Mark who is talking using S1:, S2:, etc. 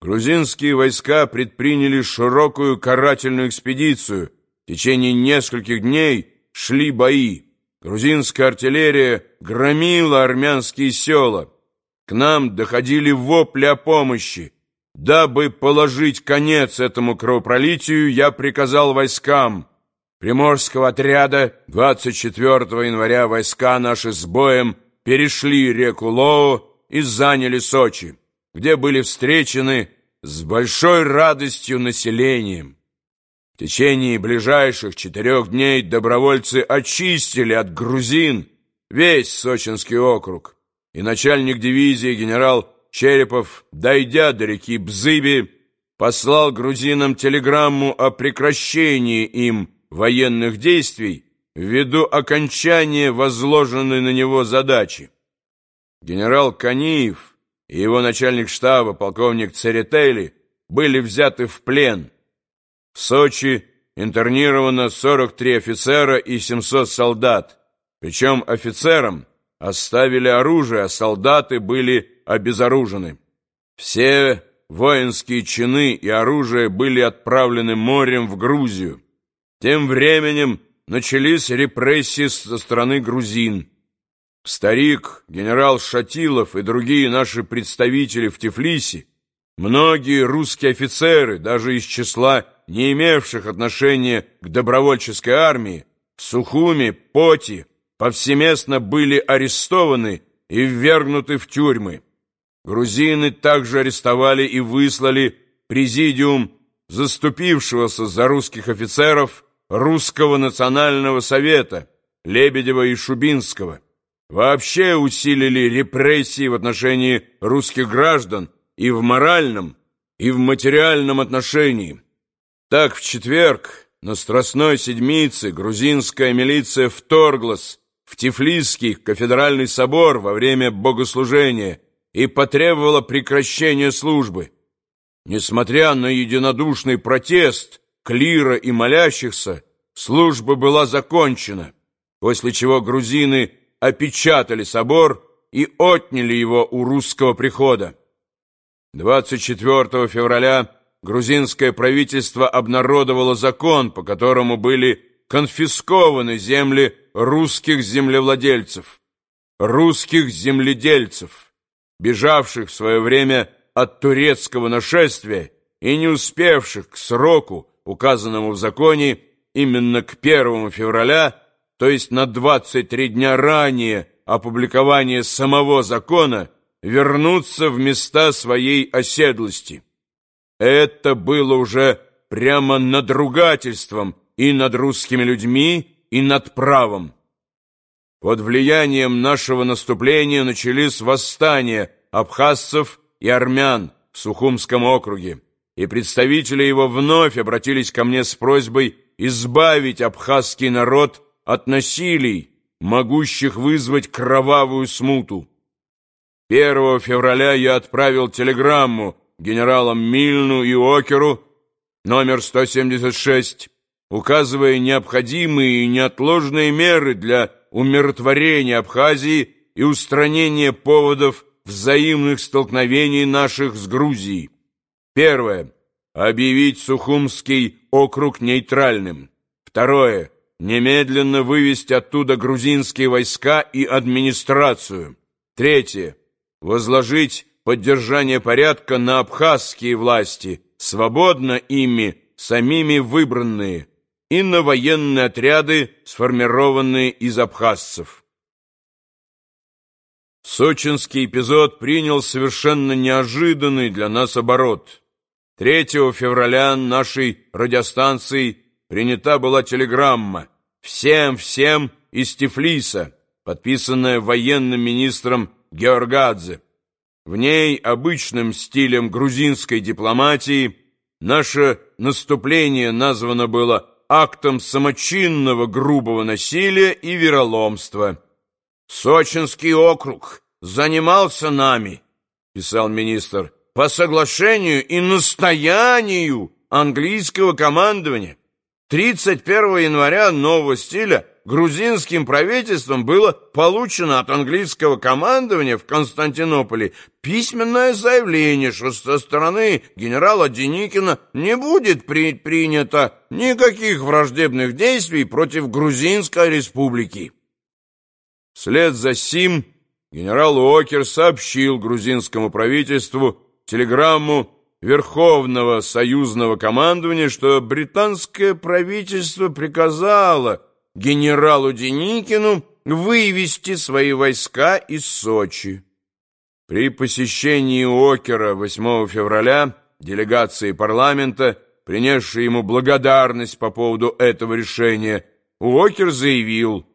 S1: грузинские войска предприняли широкую карательную экспедицию. В течение нескольких дней шли бои. Грузинская артиллерия громила армянские села. К нам доходили вопли о помощи. Дабы положить конец этому кровопролитию, я приказал войскам Приморского отряда 24 января войска наши с боем перешли реку Лоу и заняли Сочи, где были встречены с большой радостью населением. В течение ближайших четырех дней добровольцы очистили от грузин весь Сочинский округ, и начальник дивизии генерал Черепов, дойдя до реки Бзыби, послал грузинам телеграмму о прекращении им военных действий ввиду окончания возложенной на него задачи. Генерал Каниев и его начальник штаба, полковник Церетели, были взяты в плен. В Сочи интернировано 43 офицера и 700 солдат, причем офицерам оставили оружие, а солдаты были обезоружены. Все воинские чины и оружие были отправлены морем в Грузию. Тем временем начались репрессии со стороны грузин. Старик, генерал Шатилов и другие наши представители в Тифлисе, многие русские офицеры, даже из числа не имевших отношения к добровольческой армии, в Сухуме, Поти, повсеместно были арестованы и ввергнуты в тюрьмы. Грузины также арестовали и выслали президиум заступившегося за русских офицеров Русского национального совета Лебедева и Шубинского. Вообще усилили репрессии в отношении русских граждан и в моральном, и в материальном отношении. Так в четверг на Страстной Седмице грузинская милиция вторглась в Тифлисский кафедральный собор во время богослужения и потребовала прекращения службы. Несмотря на единодушный протест клира и молящихся, служба была закончена, после чего грузины опечатали собор и отняли его у русского прихода. 24 февраля грузинское правительство обнародовало закон, по которому были конфискованы земли русских землевладельцев, русских земледельцев, бежавших в свое время от турецкого нашествия и не успевших к сроку, указанному в законе, именно к 1 февраля, то есть на 23 дня ранее опубликования самого закона, вернуться в места своей оседлости. Это было уже прямо надругательством и над русскими людьми, и над правом. Под влиянием нашего наступления начались восстания абхазцев и армян в Сухумском округе, и представители его вновь обратились ко мне с просьбой избавить абхазский народ от насилий, могущих вызвать кровавую смуту. 1 февраля я отправил телеграмму генералам Мильну и Океру, номер 176, указывая необходимые и неотложные меры для умиротворения Абхазии и устранения поводов взаимных столкновений наших с Грузией. Первое. Объявить Сухумский округ нейтральным. Второе. Немедленно вывести оттуда грузинские войска и администрацию. Третье. Возложить поддержание порядка на абхазские власти, свободно ими, самими выбранные, и на военные отряды, сформированные из абхазцев. Сочинский эпизод принял совершенно неожиданный для нас оборот. 3 февраля нашей радиостанции принята была телеграмма «Всем-всем из Тифлиса», подписанная военным министром Георгадзе. В ней обычным стилем грузинской дипломатии наше наступление названо было актом самочинного грубого насилия и вероломства. «Сочинский округ занимался нами», — писал министр, «по соглашению и настоянию английского командования. 31 января нового стиля грузинским правительством было получено от английского командования в Константинополе письменное заявление, что со стороны генерала Деникина не будет предпринято никаких враждебных действий против Грузинской республики. Вслед за сим генерал Уокер сообщил грузинскому правительству телеграмму Верховного союзного командования, что британское правительство приказало генералу Деникину вывести свои войска из Сочи. При посещении Окера 8 февраля делегации парламента, принесшей ему благодарность по поводу этого решения, Уокер заявил,